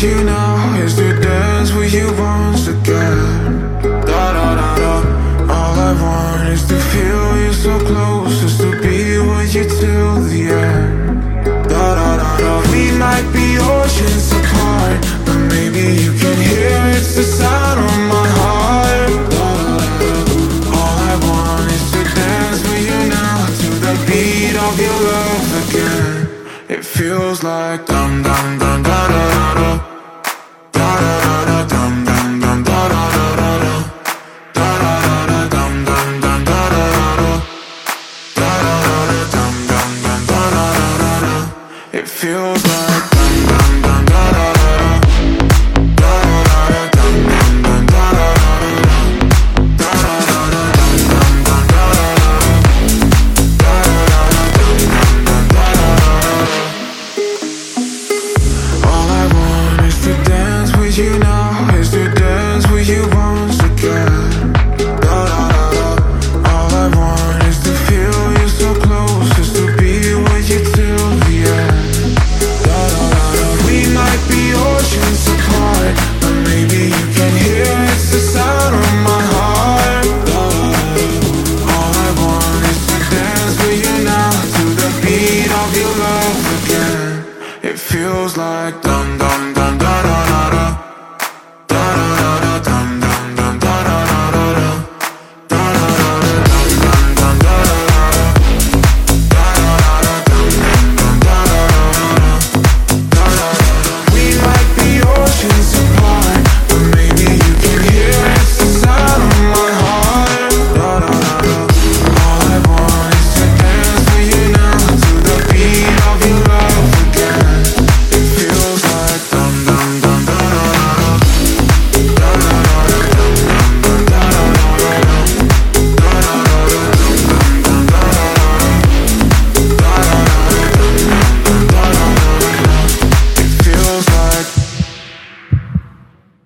with you now is to dance with you once again. Da da da da. All I want is to feel you so close, just to be with you till the end. Da da da da. We might be oceans apart, but maybe you can hear it's the sound of my heart. Da da da. All I want is to dance with you now to the beat of your love again. It feels like dum dum dum feels like It feels like dum dum dum da da.